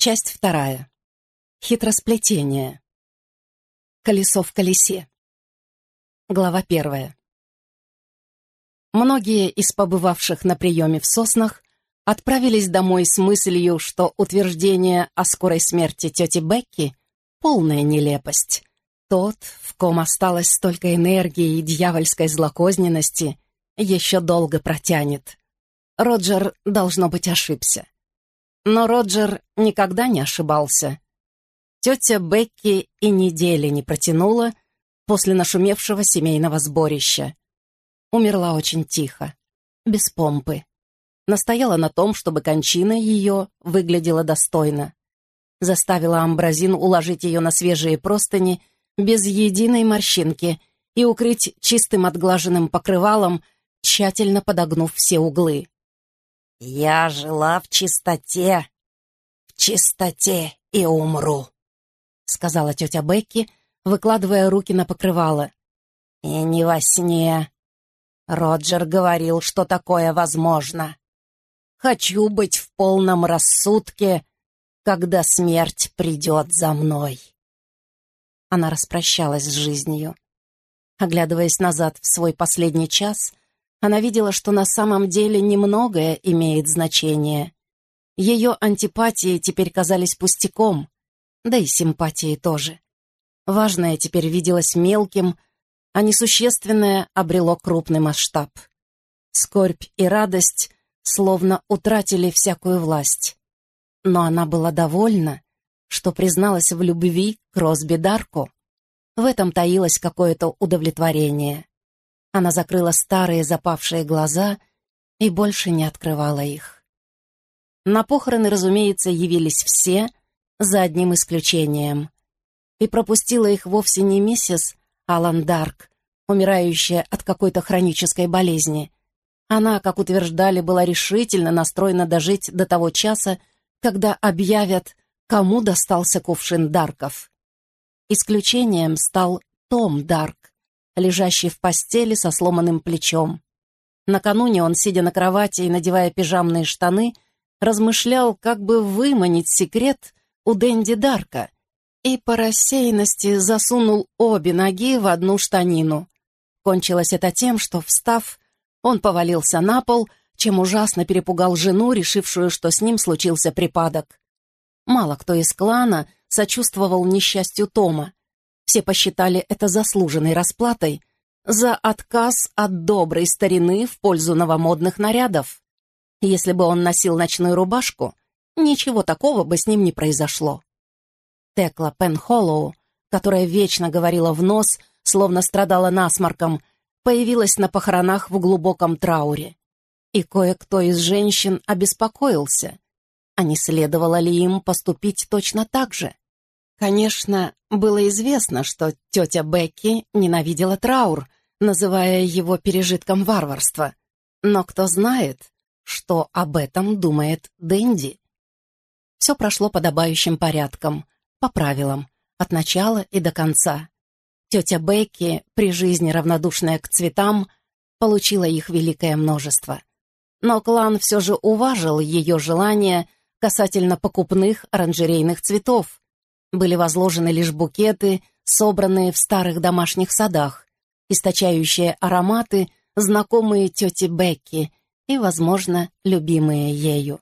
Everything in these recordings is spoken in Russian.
Часть вторая. Хитросплетение. Колесо в колесе. Глава первая. Многие из побывавших на приеме в соснах отправились домой с мыслью, что утверждение о скорой смерти тети Бекки — полная нелепость. Тот, в ком осталось столько энергии и дьявольской злокозненности, еще долго протянет. Роджер, должно быть, ошибся. Но Роджер никогда не ошибался. Тетя Бекки и недели не протянула после нашумевшего семейного сборища. Умерла очень тихо, без помпы. Настояла на том, чтобы кончина ее выглядела достойно. Заставила Амбразин уложить ее на свежие простыни без единой морщинки и укрыть чистым отглаженным покрывалом, тщательно подогнув все углы. «Я жила в чистоте, в чистоте и умру», — сказала тетя Бекки, выкладывая руки на покрывало. «И не во сне. Роджер говорил, что такое возможно. Хочу быть в полном рассудке, когда смерть придет за мной». Она распрощалась с жизнью. Оглядываясь назад в свой последний час, она видела, что на самом деле немногое имеет значение. Ее антипатии теперь казались пустяком, да и симпатии тоже. Важное теперь виделось мелким, а несущественное обрело крупный масштаб. Скорбь и радость словно утратили всякую власть. Но она была довольна, что призналась в любви к Росби Дарку. В этом таилось какое-то удовлетворение. Она закрыла старые запавшие глаза и больше не открывала их. На похороны, разумеется, явились все, за одним исключением. И пропустила их вовсе не миссис Алан Дарк, умирающая от какой-то хронической болезни. Она, как утверждали, была решительно настроена дожить до того часа, когда объявят, кому достался кувшин Дарков. Исключением стал Том Дарк, лежащий в постели со сломанным плечом. Накануне он, сидя на кровати и надевая пижамные штаны, размышлял, как бы выманить секрет у Дэнди Дарка, и по рассеянности засунул обе ноги в одну штанину. Кончилось это тем, что, встав, он повалился на пол, чем ужасно перепугал жену, решившую, что с ним случился припадок. Мало кто из клана сочувствовал несчастью Тома. Все посчитали это заслуженной расплатой за отказ от доброй старины в пользу новомодных нарядов. Если бы он носил ночную рубашку, ничего такого бы с ним не произошло. Текла Пенхоллоу, которая вечно говорила в нос, словно страдала насморком, появилась на похоронах в глубоком трауре. И кое-кто из женщин обеспокоился, а не следовало ли им поступить точно так же. Конечно, было известно, что тетя Бекки ненавидела траур, называя его пережитком варварства. Но кто знает, что об этом думает Дэнди? Все прошло подобающим порядком, по правилам, от начала и до конца. Тетя Бекки, при жизни равнодушная к цветам, получила их великое множество. Но клан все же уважил ее желание касательно покупных оранжерейных цветов, были возложены лишь букеты, собранные в старых домашних садах, источающие ароматы, знакомые тете Бекки и, возможно, любимые ею.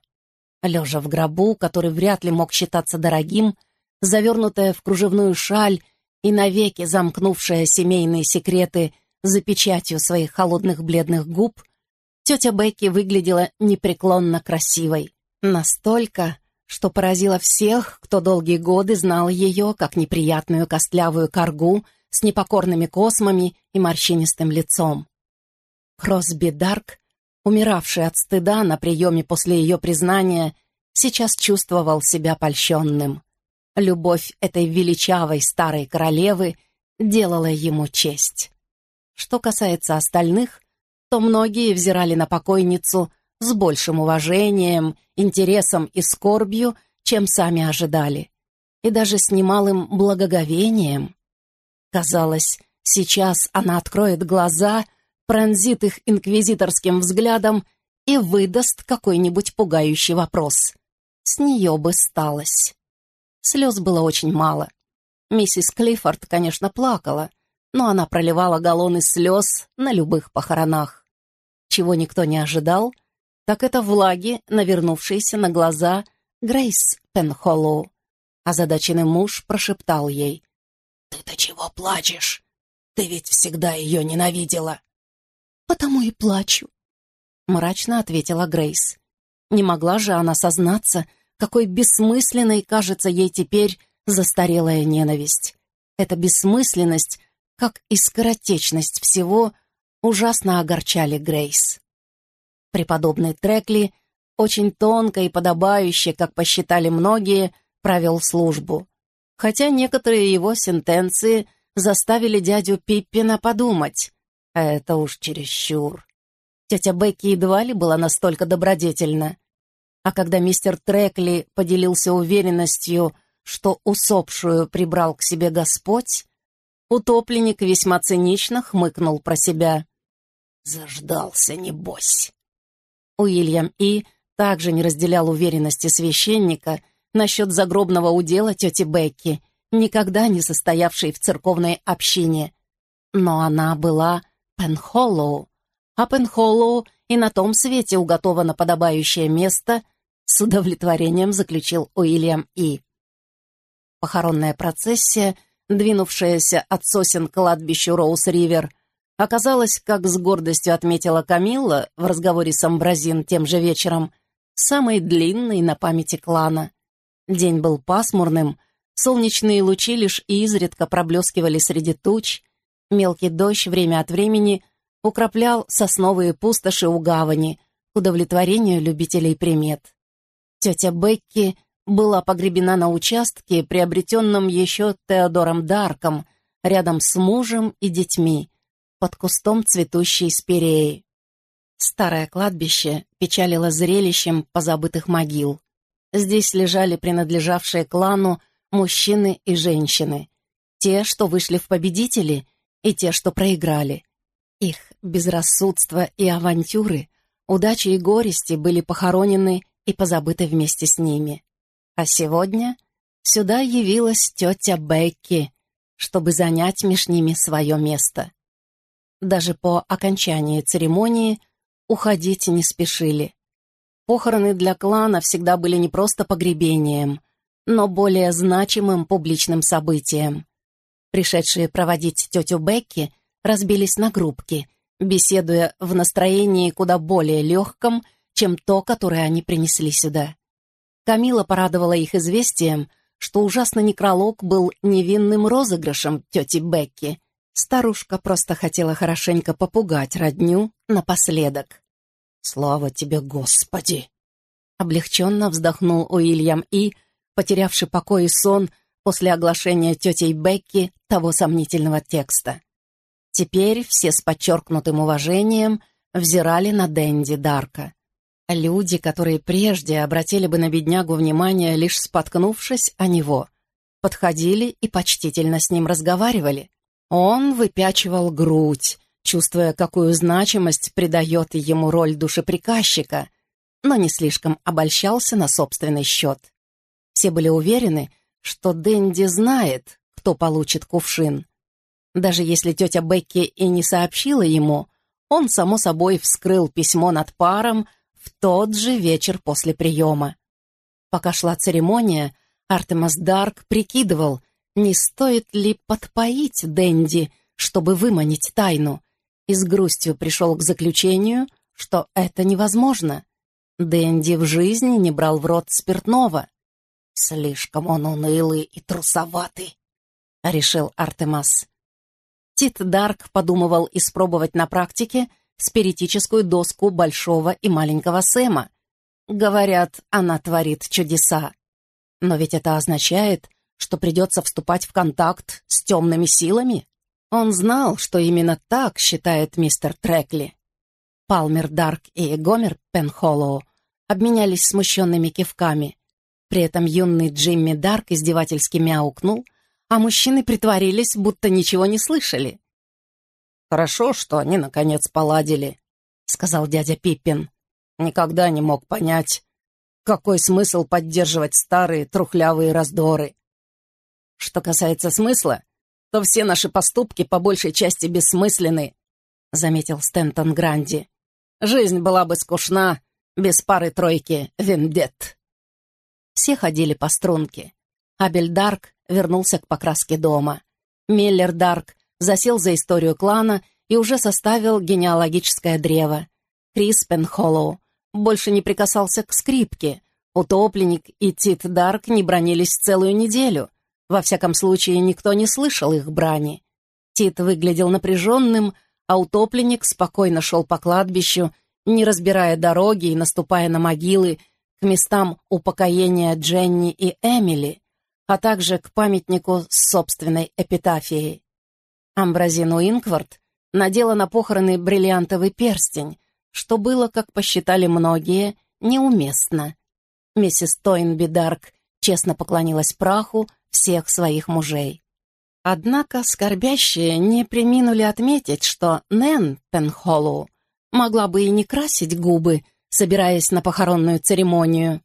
Лежа в гробу, который вряд ли мог считаться дорогим, завернутая в кружевную шаль и навеки замкнувшая семейные секреты за печатью своих холодных бледных губ, тетя Бекки выглядела непреклонно красивой. Настолько, что поразило всех, кто долгие годы знал ее как неприятную костлявую коргу с непокорными космами и морщинистым лицом. Кросби Дарк, умиравший от стыда на приеме после ее признания, сейчас чувствовал себя польщенным. Любовь этой величавой старой королевы делала ему честь. Что касается остальных, то многие взирали на покойницу с большим уважением, интересом и скорбью, чем сами ожидали, и даже с немалым благоговением. Казалось, сейчас она откроет глаза, пронзит их инквизиторским взглядом и выдаст какой-нибудь пугающий вопрос. с нее бы сталось. Слез было очень мало. Миссис Клиффорд, конечно, плакала, но она проливала галлоны слез на любых похоронах. Чего никто не ожидал, так это влаги, навернувшиеся на глаза Грейс Пенхоллоу. Озадаченный муж прошептал ей. «Ты-то чего плачешь? Ты ведь всегда ее ненавидела». «Потому и плачу», — мрачно ответила Грейс. Не могла же она сознаться, какой бессмысленной кажется ей теперь застарелая ненависть. Эта бессмысленность, как и скоротечность всего, ужасно огорчали Грейс. Преподобный Трекли очень тонко и подобающе, как посчитали многие, провел службу. Хотя некоторые его сентенции заставили дядю Пиппина подумать. Это уж чересчур. Тетя Бекки едва ли была настолько добродетельна. А когда мистер Трекли поделился уверенностью, что усопшую прибрал к себе Господь, утопленник весьма цинично хмыкнул про себя. «Заждался, небось». Уильям И. также не разделял уверенности священника насчет загробного удела тети Бекки, никогда не состоявшей в церковной общине. Но она была Пенхоллоу, а Пенхоллоу и на том свете уготовано подобающее место, с удовлетворением заключил Уильям И. Похоронная процессия, двинувшаяся от сосен к кладбищу Роуз-Ривер, оказалась, как с гордостью отметила Камилла в разговоре с Амбразин тем же вечером, самой длинной на памяти клана. День был пасмурным, солнечные лучи лишь изредка проблескивали среди туч, мелкий дождь время от времени — украплял сосновые пустоши у гавани к удовлетворению любителей примет. Тетя Бекки была погребена на участке, приобретенном еще Теодором Дарком, рядом с мужем и детьми, под кустом цветущей спиреи. Старое кладбище печалило зрелищем позабытых могил. Здесь лежали принадлежавшие клану мужчины и женщины, те, что вышли в победители, и те, что проиграли. Их безрассудство и авантюры, удачи и горести были похоронены и позабыты вместе с ними. А сегодня сюда явилась тетя Бекки, чтобы занять меж ними свое место. Даже по окончании церемонии уходить не спешили. Похороны для клана всегда были не просто погребением, но более значимым публичным событием. Пришедшие проводить тетю Бекки — разбились на группки, беседуя в настроении куда более легком, чем то, которое они принесли сюда. Камила порадовала их известием, что ужасный некролог был невинным розыгрышем тети Бекки. Старушка просто хотела хорошенько попугать родню напоследок. «Слава тебе, Господи!» Облегченно вздохнул Уильям И, потерявший покой и сон после оглашения тетей Бекки того сомнительного текста. Теперь все с подчеркнутым уважением взирали на Дэнди Дарка. Люди, которые прежде обратили бы на беднягу внимание, лишь споткнувшись о него, подходили и почтительно с ним разговаривали. Он выпячивал грудь, чувствуя, какую значимость придает ему роль душеприказчика, но не слишком обольщался на собственный счет. Все были уверены, что Дэнди знает, кто получит кувшин. Даже если тетя Бекки и не сообщила ему, он, само собой, вскрыл письмо над паром в тот же вечер после приема. Пока шла церемония, Артемас Дарк прикидывал, не стоит ли подпоить Дэнди, чтобы выманить тайну, и с грустью пришел к заключению, что это невозможно. Дэнди в жизни не брал в рот спиртного. «Слишком он унылый и трусоватый», — решил Артемас. Тит Дарк подумывал испробовать на практике спиритическую доску большого и маленького Сэма. Говорят, она творит чудеса. Но ведь это означает, что придется вступать в контакт с темными силами. Он знал, что именно так считает мистер Трекли. Палмер Дарк и Гомер Пенхоллоу обменялись смущенными кивками. При этом юный Джимми Дарк издевательски мяукнул — а мужчины притворились, будто ничего не слышали. «Хорошо, что они, наконец, поладили», — сказал дядя Пиппин. «Никогда не мог понять, Какой смысл поддерживать старые трухлявые раздоры? Что касается смысла, то все наши поступки по большей части бессмысленны, заметил Стентон Гранди. Жизнь была бы скучна без пары-тройки вендет. Все ходили по струнке. Абель Дарк вернулся к покраске дома. Миллер Дарк засел за историю клана и уже составил генеалогическое древо. Крис Пенхоллоу больше не прикасался к скрипке. Утопленник и Тит Дарк не бронились целую неделю. Во всяком случае, никто не слышал их брани. Тит выглядел напряженным, а утопленник спокойно шел по кладбищу, не разбирая дороги и наступая на могилы к местам упокоения Дженни и Эмили, а также к памятнику с собственной эпитафией. Амбразину Инквард надела на похороны бриллиантовый перстень, что было, как посчитали многие, неуместно. Миссис Тойнби Дарк честно поклонилась праху всех своих мужей. Однако скорбящие не приминули отметить, что Нэн Пенхоллоу могла бы и не красить губы, собираясь на похоронную церемонию.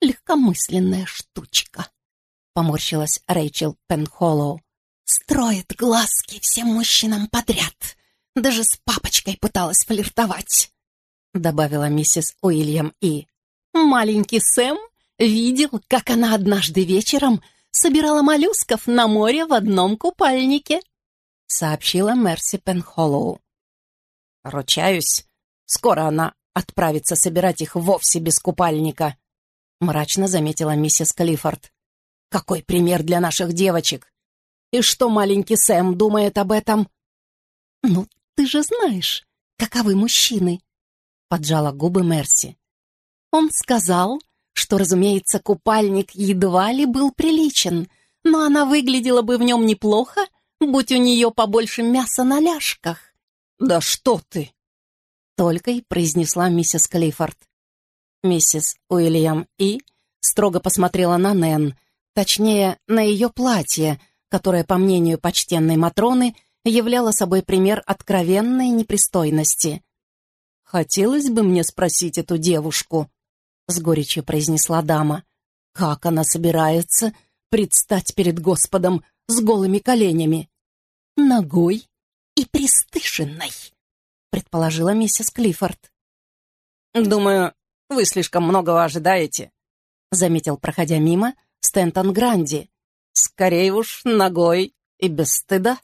«Легкомысленная штучка», — поморщилась Рэйчел Пенхоллоу. «Строит глазки всем мужчинам подряд. Даже с папочкой пыталась флиртовать», — добавила миссис Уильям И. «Маленький Сэм видел, как она однажды вечером собирала моллюсков на море в одном купальнике», — сообщила Мерси Пенхоллоу. «Ручаюсь, скоро она отправиться собирать их вовсе без купальника», — мрачно заметила миссис Клиффорд. «Какой пример для наших девочек! И что маленький Сэм думает об этом?» «Ну, ты же знаешь, каковы мужчины», — поджала губы Мерси. «Он сказал, что, разумеется, купальник едва ли был приличен, но она выглядела бы в нем неплохо, будь у нее побольше мяса на ляжках». «Да что ты!» только и произнесла миссис Клиффорд. Миссис Уильям И строго посмотрела на Нэн, точнее, на ее платье, которое, по мнению почтенной Матроны, являло собой пример откровенной непристойности. «Хотелось бы мне спросить эту девушку», — с горечью произнесла дама, «как она собирается предстать перед Господом с голыми коленями?» «Ногой и пристышенной», — предположила миссис Клиффорд. «Думаю, вы слишком многого ожидаете», — заметил, проходя мимо, Стентон Гранди. «Скорее уж ногой и без стыда».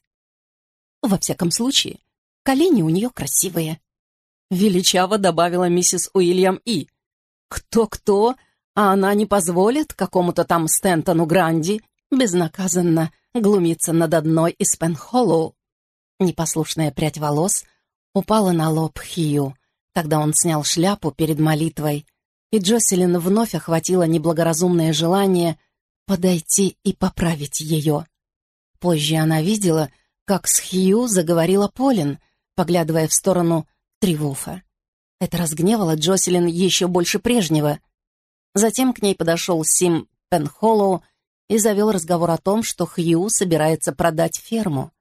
«Во всяком случае, колени у нее красивые», — величаво добавила миссис Уильям И. «Кто-кто, а она не позволит какому-то там Стентону Гранди безнаказанно глумиться над одной из Пенхоллоу». Непослушная прядь волос упала на лоб Хью, когда он снял шляпу перед молитвой, и Джоселин вновь охватило неблагоразумное желание подойти и поправить ее. Позже она видела, как с Хью заговорила Полин, поглядывая в сторону Тривуфа. Это разгневало Джоселин еще больше прежнего. Затем к ней подошел Сим Пенхоллоу и завел разговор о том, что Хью собирается продать ферму.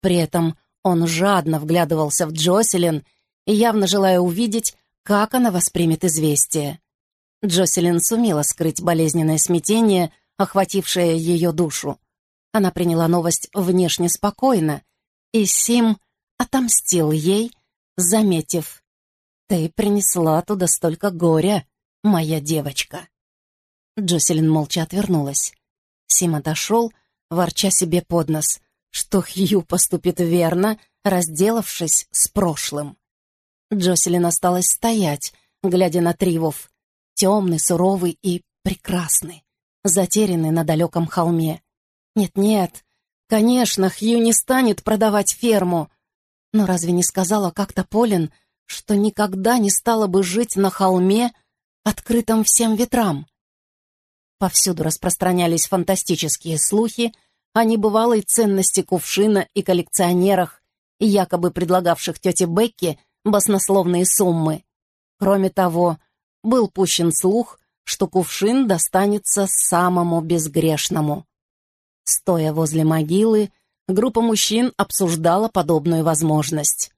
При этом он жадно вглядывался в Джоселин, явно желая увидеть, как она воспримет известие. Джоселин сумела скрыть болезненное смятение, охватившее ее душу. Она приняла новость внешне спокойно, и Сим отомстил ей, заметив, «Ты принесла туда столько горя, моя девочка». Джоселин молча отвернулась. Сим отошел, ворча себе под нос что Хью поступит верно, разделавшись с прошлым. Джоселин осталась стоять, глядя на Тривов, темный, суровый и прекрасный, затерянный на далеком холме. Нет-нет, конечно, Хью не станет продавать ферму. Но разве не сказала как-то Полин, что никогда не стала бы жить на холме, открытом всем ветрам? Повсюду распространялись фантастические слухи, о небывалой ценности кувшина и коллекционерах, якобы предлагавших тете Бекке баснословные суммы. Кроме того, был пущен слух, что кувшин достанется самому безгрешному. Стоя возле могилы, группа мужчин обсуждала подобную возможность.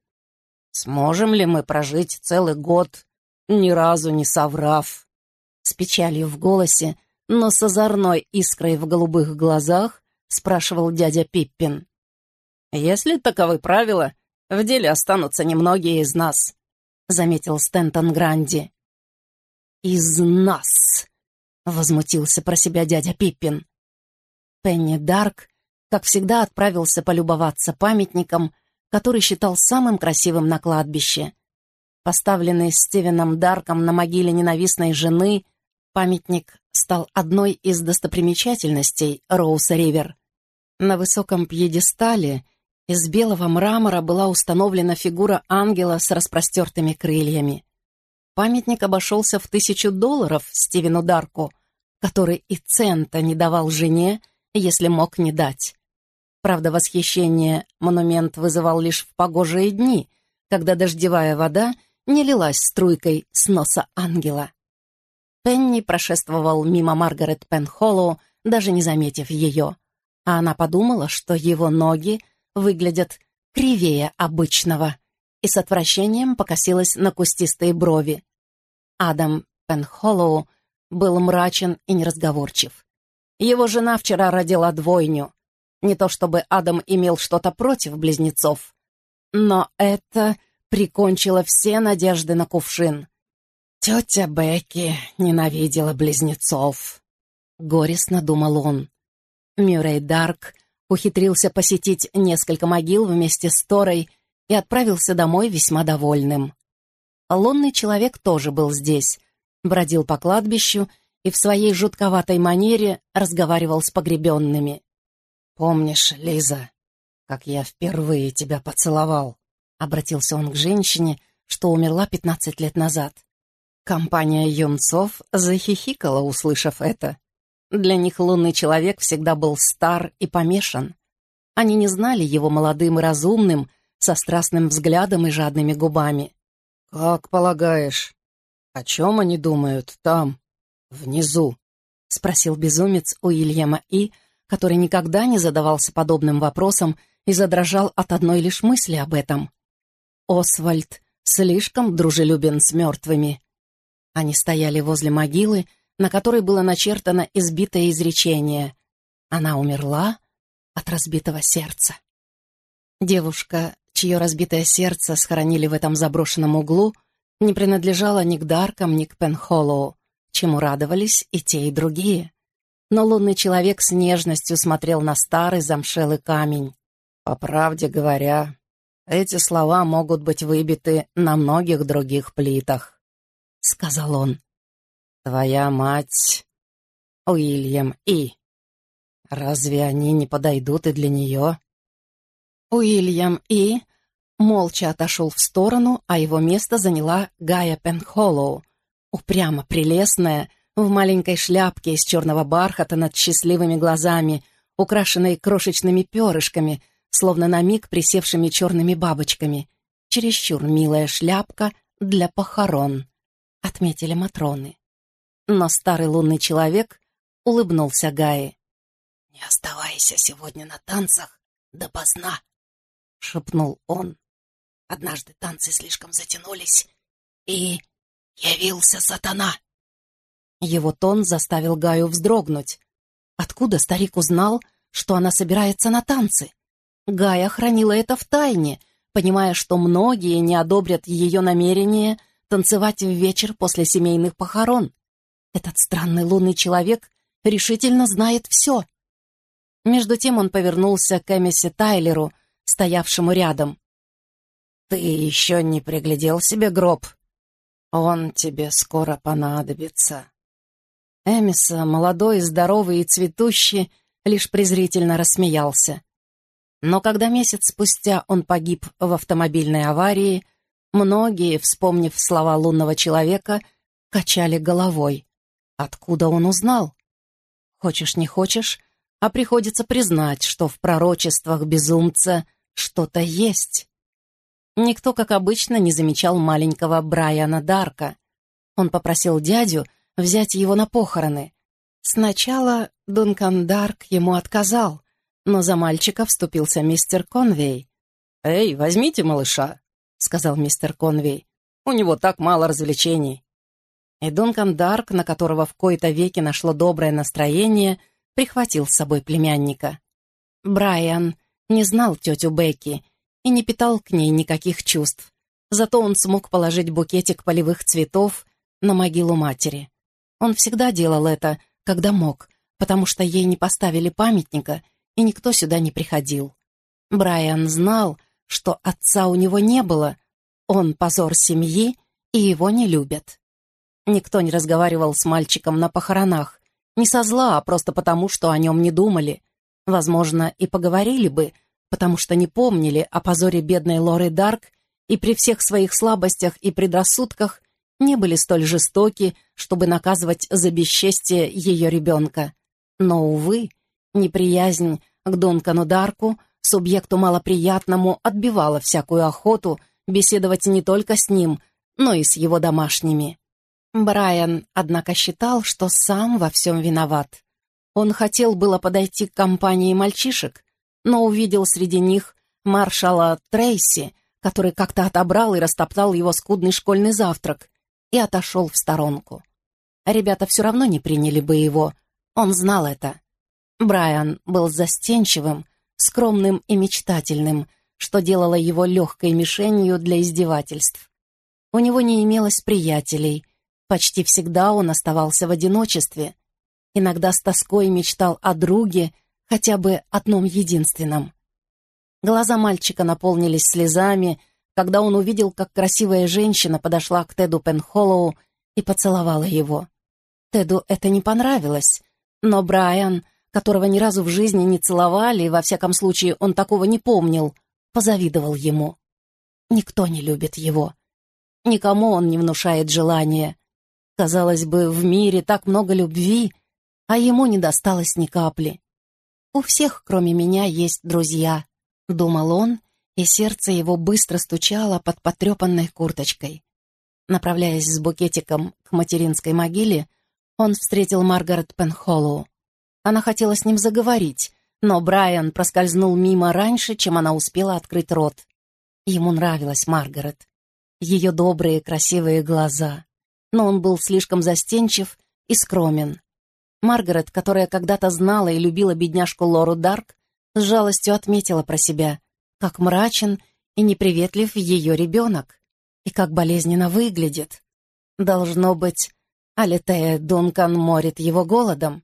«Сможем ли мы прожить целый год, ни разу не соврав?» — С печалью в голосе, но с озорной искрой в голубых глазах, спрашивал дядя Пиппин. «Если таковы правила, в деле останутся немногие из нас», — заметил Стентон Гранди. «Из нас!» — возмутился про себя дядя Пиппин. Пенни Дарк, как всегда, отправился полюбоваться памятником, который считал самым красивым на кладбище. Поставленный Стивеном Дарком на могиле ненавистной жены, памятник стал одной из достопримечательностей Роуз-Ривер. На высоком пьедестале из белого мрамора была установлена фигура ангела с распростертыми крыльями. Памятник обошелся в тысячу долларов Стивену Дарку, который и цента не давал жене, если мог не дать. Правда, восхищение монумент вызывал лишь в погожие дни, когда дождевая вода не лилась струйкой с носа ангела. Пенни прошествовал мимо Маргарет Пенхоллоу, даже не заметив ее, а она подумала, что его ноги выглядят кривее обычного, и с отвращением покосилась на кустистые брови. Адам Пенхоллоу был мрачен и неразговорчив. Его жена вчера родила двойню. Не то чтобы Адам имел что-то против близнецов, но это прикончило все надежды на кувшин. Тетя Бекки ненавидела близнецов. Горестно думал он. Мюррей Дарк ухитрился посетить несколько могил вместе с Торой и отправился домой весьма довольным. Лунный человек тоже был здесь, бродил по кладбищу и в своей жутковатой манере разговаривал с погребенными. «Помнишь, Лиза, как я впервые тебя поцеловал?» — обратился он к женщине, что умерла пятнадцать лет назад. Компания юнцов захихикала, услышав это. Для них лунный человек всегда был стар и помешан. Они не знали его молодым и разумным, со страстным взглядом и жадными губами. «Как полагаешь, о чем они думают там, внизу?» — спросил безумец Уильяма И., который никогда не задавался подобным вопросом и задрожал от одной лишь мысли об этом. Освальд слишком дружелюбен с мертвыми. Они стояли возле могилы, на которой было начертано избитое изречение «Она умерла от разбитого сердца». Девушка чье разбитое сердце схоронили в этом заброшенном углу, не принадлежало ни к Даркам, ни к Пенхоллоу, чему радовались и те, и другие. Но лунный человек с нежностью смотрел на старый замшелый камень. По правде говоря, эти слова могут быть выбиты на многих других плитах, — сказал он. Твоя мать, Уильям И. Разве они не подойдут и для нее? Уильям И молча отошел в сторону, а его место заняла Гая Пенхоллоу, упрямо прелестная, в маленькой шляпке из черного бархата над счастливыми глазами, украшенной крошечными перышками, словно на миг присевшими черными бабочками. Чересчур милая шляпка для похорон, отметили Матроны. Но старый лунный человек улыбнулся Гае. «Не оставайся сегодня на танцах допоздна», — шепнул он. Однажды танцы слишком затянулись, и явился сатана. Его тон заставил Гаю вздрогнуть. Откуда старик узнал, что она собирается на танцы? Гая хранила это в тайне, понимая, что многие не одобрят ее намерение танцевать в вечер после семейных похорон. Этот странный лунный человек решительно знает все. Между тем он повернулся к Эмисе Тайлеру, стоявшему рядом. «Ты еще не приглядел себе гроб? Он тебе скоро понадобится». Эмиса, молодой, здоровый и цветущий, лишь презрительно рассмеялся. Но когда месяц спустя он погиб в автомобильной аварии, многие, вспомнив слова лунного человека, качали головой. Откуда он узнал? Хочешь, не хочешь, а приходится признать, что в пророчествах безумца что-то есть. Никто, как обычно, не замечал маленького Брайана Дарка. Он попросил дядю взять его на похороны. Сначала Дункан Дарк ему отказал, но за мальчика вступился мистер Конвей. «Эй, возьмите малыша», — сказал мистер Конвей. «У него так мало развлечений». И Дункан Дарк, на которого в кои-то веки нашло доброе настроение, прихватил с собой племянника. Брайан не знал тетю Бекки и не питал к ней никаких чувств. Зато он смог положить букетик полевых цветов на могилу матери. Он всегда делал это, когда мог, потому что ей не поставили памятника, и никто сюда не приходил. Брайан знал, что отца у него не было, он позор семьи, и его не любят. Никто не разговаривал с мальчиком на похоронах, не со зла, а просто потому, что о нем не думали. Возможно, и поговорили бы, потому что не помнили о позоре бедной Лоры Дарк и при всех своих слабостях и предрассудках не были столь жестоки, чтобы наказывать за бесчестие ее ребенка. Но, увы, неприязнь к Дункану Дарку, субъекту малоприятному, отбивала всякую охоту беседовать не только с ним, но и с его домашними. Брайан, однако, считал, что сам во всем виноват. Он хотел было подойти к компании мальчишек, но увидел среди них маршала Трейси, который как-то отобрал и растоптал его скудный школьный завтрак, и отошел в сторонку. Ребята все равно не приняли бы его, он знал это. Брайан был застенчивым, скромным и мечтательным, что делало его легкой мишенью для издевательств. У него не имелось приятелей, почти всегда он оставался в одиночестве, иногда с тоской мечтал о друге, хотя бы одном единственном. Глаза мальчика наполнились слезами, когда он увидел, как красивая женщина подошла к Теду Пенхоллоу и поцеловала его. Теду это не понравилось, но Брайан, которого ни разу в жизни не целовали, во всяком случае он такого не помнил, позавидовал ему. Никто не любит его. Никому он не внушает желания. Казалось бы, в мире так много любви, а ему не досталось ни капли. У всех, кроме меня, есть друзья. — думал он, и сердце его быстро стучало под потрепанной курточкой. Направляясь с букетиком к материнской могиле, он встретил Маргарет Пенхоллоу. Она хотела с ним заговорить, но Брайан проскользнул мимо раньше, чем она успела открыть рот. Ему нравилась Маргарет. Ее добрые, красивые глаза. Но он был слишком застенчив и скромен. Маргарет, которая когда-то знала и любила бедняжку Лору Дарк, с жалостью отметила про себя, как мрачен и неприветлив ее ребенок, и как болезненно выглядит. Должно быть, Алитея Дункан морит его голодом.